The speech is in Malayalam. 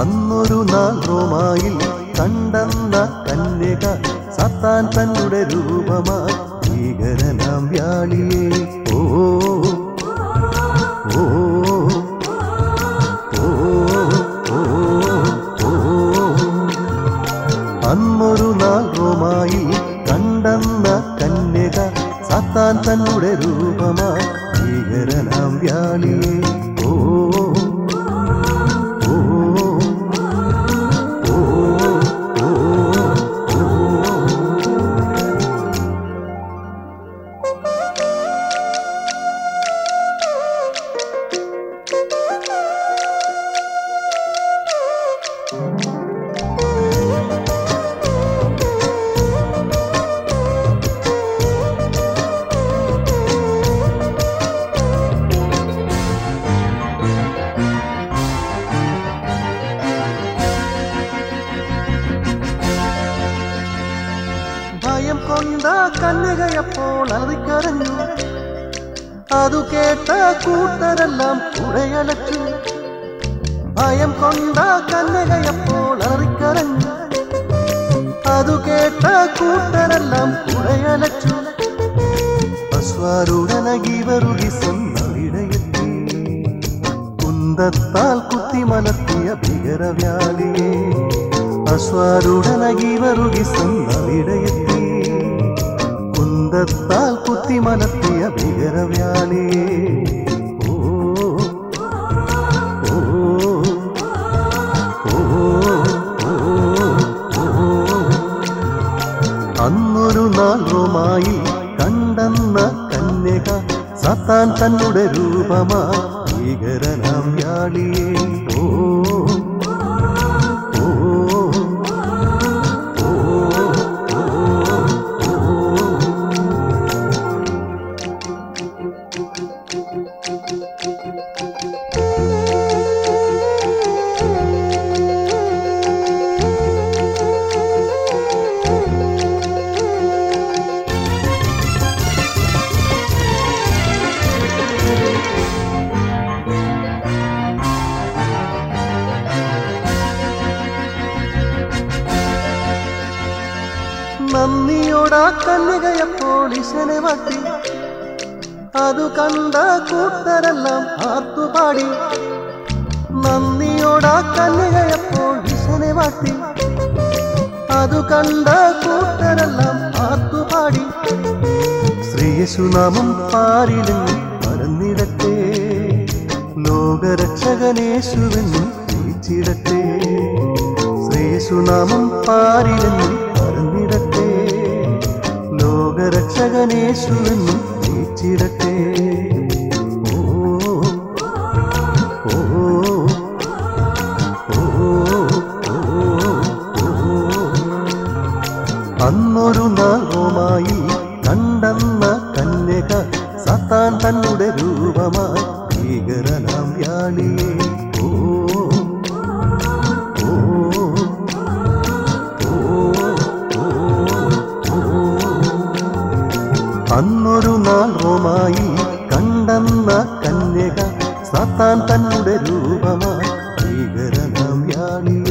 അന്നൊരു നാൾ റോമായിൽ കണ്ടെന്ന കന്യക സത്താൻ തന്നുടെ രൂപമാ ഭീകരനാം വ്യാളിയെ. ഓ അന്നൊരു നാൾ കണ്ടെന്ന കന്യക സത്താൻ തന്നുടെ രൂപമാ ഭീകരനാം വ്യാളിയെ. ഓ കൊണ്ട കന്യകയപ്പോൾ അതിക്കരഞ്ഞു അതു കേട്ട കൂട്ടരെല്ലാം കുടയലച്ചു ഭയം കൊണ്ട കന്യകയപ്പോൾ അറിക്കരഞ്ഞു. അതു കേട്ട കൂട്ടരെല്ലാം കുടയലച്ചു അശ്വാരുടനകിവരുകി സ്വന്തമിടയെത്തി കുന്തത്താൽ കുത്തിമലർത്തിയ ഭീകരവ്യാധിയെ. അശ്വാരുടനകിവരുകി സ്വന്തമിടയെത്തി കുന്തത്താൽ കുത്തി മനത്തിയ ഭീകരവ്യാളി അന്നൊരു നാൾ റോമായി കണ്ടെന്ന കന്യക സത്താൻ തന്നുടെ രൂപമാ ഭീകരനാം വ്യാളിയെ. നന്ദിയോടാ കന്യകയപ്പോൾ പോളിശനെ വട്ടി അതു കണ്ട കൂട്ടരെല്ലാം ആർത്തുപാടി. നന്ദിയോടാ കന്യകയപ്പോൾ പോളിശനെ വാട്ടി അതു കണ്ട കൂട്ടരെല്ലാം ആർത്തുപാടി. ശ്രീയശുനാമം പാരിലും മറന്നിടത്തെ ലോകരക്ഷകനേശുവെന്നും ചിടത്തെ ശ്രീയശുനാമം പാരിലെന്നും ലോകരക്ഷകനേശുവെന്നും ജയിച്ചിടട്ടെ ഓ ഓ അന്നൊരു നാളുമായി കണ്ടെന്ന കന്യക സത്താൻ തന്നുടെ രൂപമായി ഭീകരനാം വ്യാളിയെ. അന്നൊരു നാൾ റോമായി കണ്ടെന്ന കന്യക സത്താൻ തന്നുടെ രൂപമായി ഭീകരനാം വ്യാളിയെ